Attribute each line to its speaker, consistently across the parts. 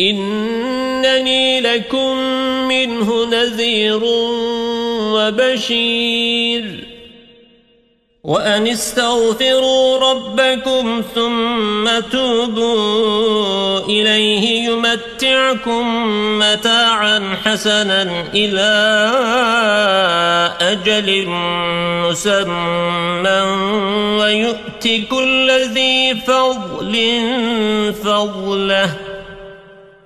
Speaker 1: إنني لكم منه نذير وبشير. وأن استغفروا ربكم ثم توبوا إليه يمتعكم متاعا حسنا إلى أجل مسمى. ويؤتي كل ذي فضل فضله.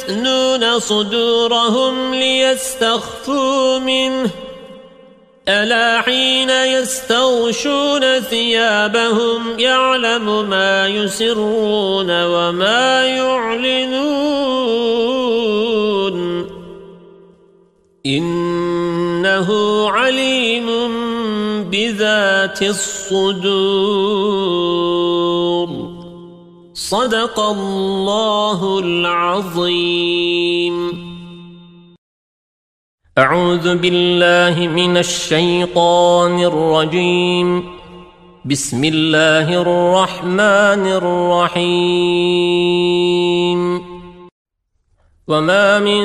Speaker 1: يثنون صدورهم ليستخفوا منه. ألا حين يستغشون ثيابهم يعلم ما يسرون وما يعلنون. إنه عليم بذات الصدور. صدق الله العظيم. أعوذ بالله من الشيطان الرجيم. بسم الله الرحمن الرحيم. وما من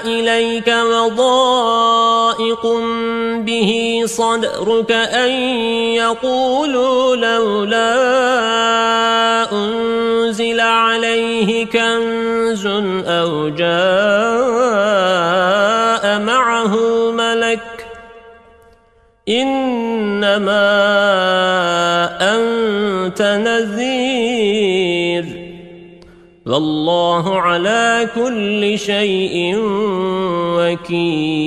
Speaker 1: إليك وضائق به صدرك أن يقولوا لولا أنزل عليه كنز أو جاء معه ملك إنما أنت نذير والله على كل شيء وكيل.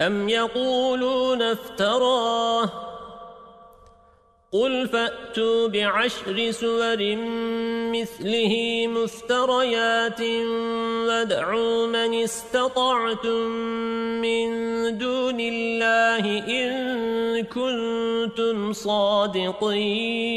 Speaker 1: أم يقولون افتراه قل فأتوا بعشر سور مثله مفتريات وادعوا من استطعتم من دون الله إن كنتم صادقين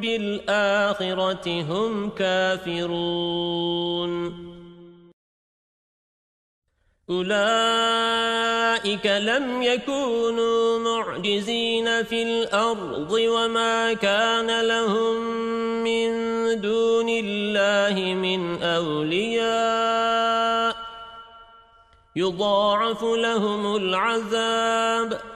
Speaker 1: بالآخرة هم كافرون. أولئك لم يكونوا معجزين في الأرض وما كان لهم من دون الله من أولياء. يضاعف لهم العذاب.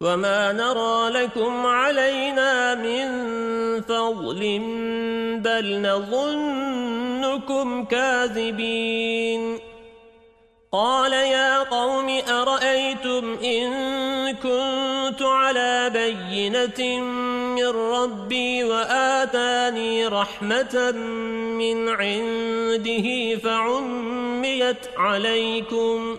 Speaker 1: وما نرى لكم علينا من فضل بل نظنكم كاذبين قال يا قوم أرأيتم إن كنت على بينة من ربي وآتاني رحمة من عنده فعميت عليكم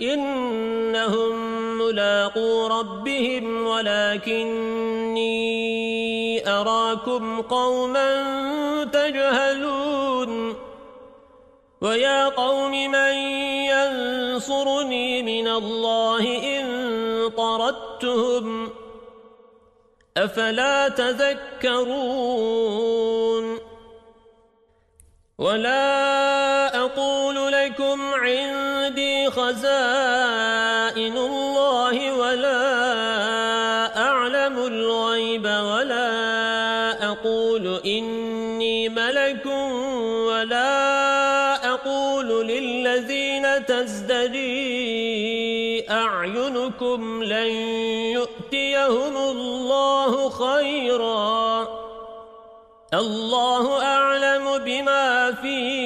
Speaker 1: إنهم ملاقو ربهم ولكني أراكم قوما تجهلون. ويا قوم من ينصرني من الله إن طردتهم أفلا تذكرون. ولا أقول لكم عندي خزائن الله ولا أعلم الغيب ولا أقول إني ملك ولا أقول للذين تزدري أعينكم لن يؤتيهم الله خيرا. الله أعلم بما في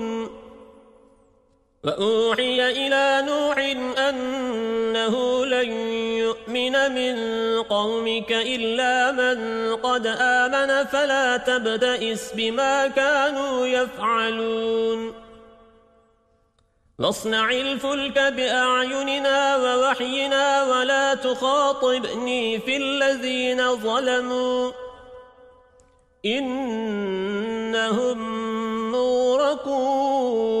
Speaker 1: وأوحي إلى نوح أنه لن يؤمن من قومك إلا من قد آمن فلا تبدئس بما كانوا يفعلون. واصنع الفلك بأعيننا ووحينا ولا تخاطبني في الذين ظلموا. إنهم مورقون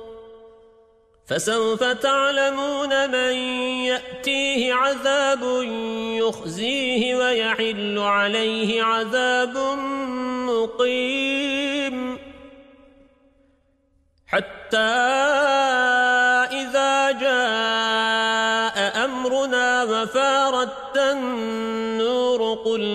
Speaker 1: فسوف تعلمون من يأتيه عذاب يخزيه ويحل عليه عذاب مقيم. حتى إذا جاء أمرنا وفارت النور قل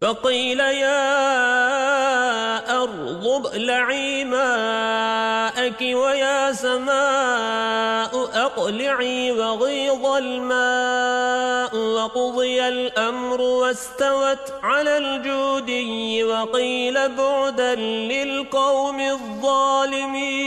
Speaker 1: فقيل يا أرض ابلعي ماءك ويا سماء أقلعي وغيظ الماء وقضي الأمر واستوت على الجودي وقيل بعدا للقوم الظالمين.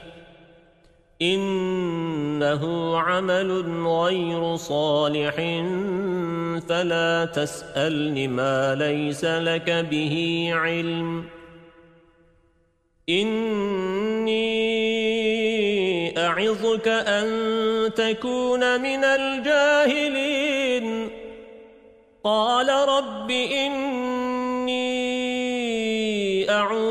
Speaker 1: إنه عمل غير صالح فلا تسأل ما ليس لك به علم. إني أعظك أن تكون من الجاهلين. قال رب إني أعوذ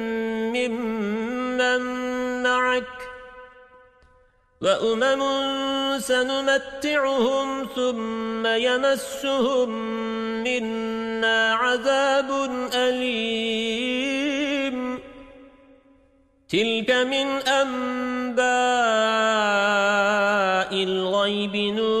Speaker 1: وأمم سنمتعهم ثم يمسهم منا عذاب أليم تلك من أنباء الغيب نوحيها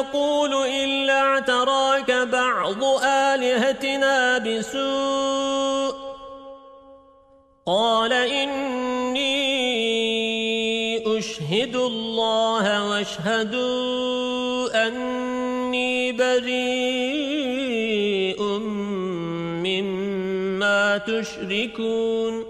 Speaker 1: نقول إلا اعتراك بعض آلهتنا بسوء قال إني أشهد الله واشهدوا أني بريء مما تشركون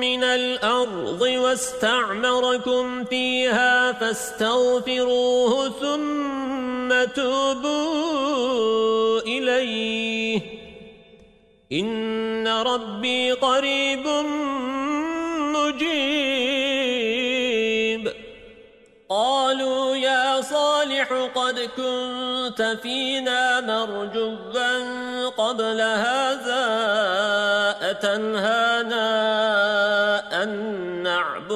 Speaker 1: من الأرض واستعمركم فيها فاستغفروه ثم توبوا إليه. إن ربي قريب مجيب. قالوا يا صالح قد كنت فينا مرجوا قبل هذا أتنهانا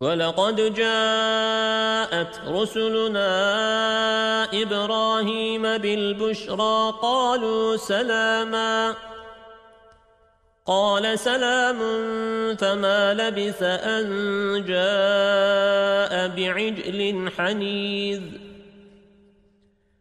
Speaker 1: ولقد جاءت رسلنا إبراهيم بالبشرى قالوا سلاما قال سلام فما لبث أن جاء بعجل حنيذ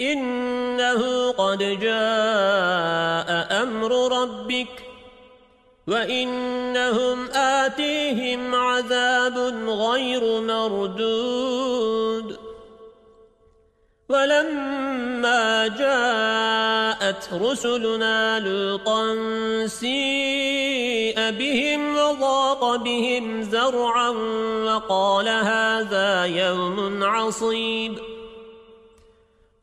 Speaker 1: إنه قد جاء أمر ربك وإنهم آتيهم عذاب غير مردود. ولما جاءت رسلنا لوطا سيء بهم وضاق بهم زرعا وقال هذا يوم عصيب.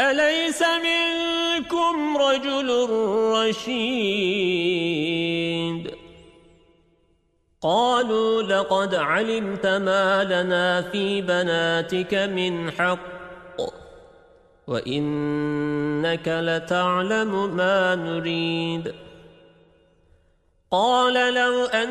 Speaker 1: أليس منكم رجل رشيد؟ قالوا لقد علمت ما لنا في بناتك من حق وإنك لتعلم ما نريد. قال لو أن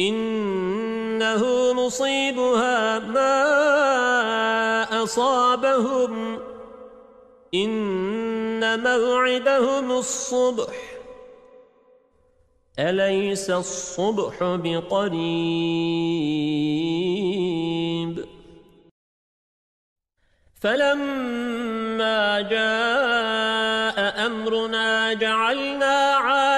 Speaker 1: إنه مصيبها ما أصابهم. إن موعدهم الصبح. أليس الصبح بقريب؟ فلما جاء أمرنا جعلنا عاليها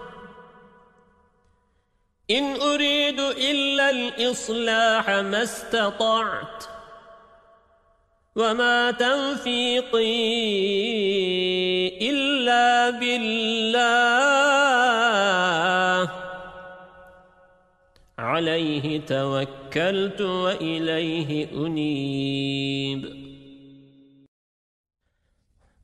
Speaker 1: إن أريد إلا الإصلاح ما استطعت وما توفيقي إلا بالله. عليه توكلت وإليه أنيب.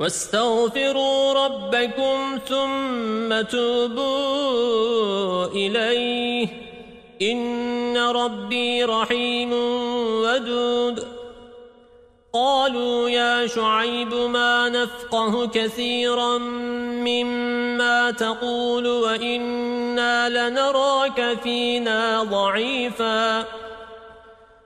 Speaker 1: واستغفروا ربكم ثم توبوا إليه. إن ربي رحيم ودود. قالوا يا شعيب ما نفقه كثيرا مما تقول وإنا لنراك فينا ضعيفا.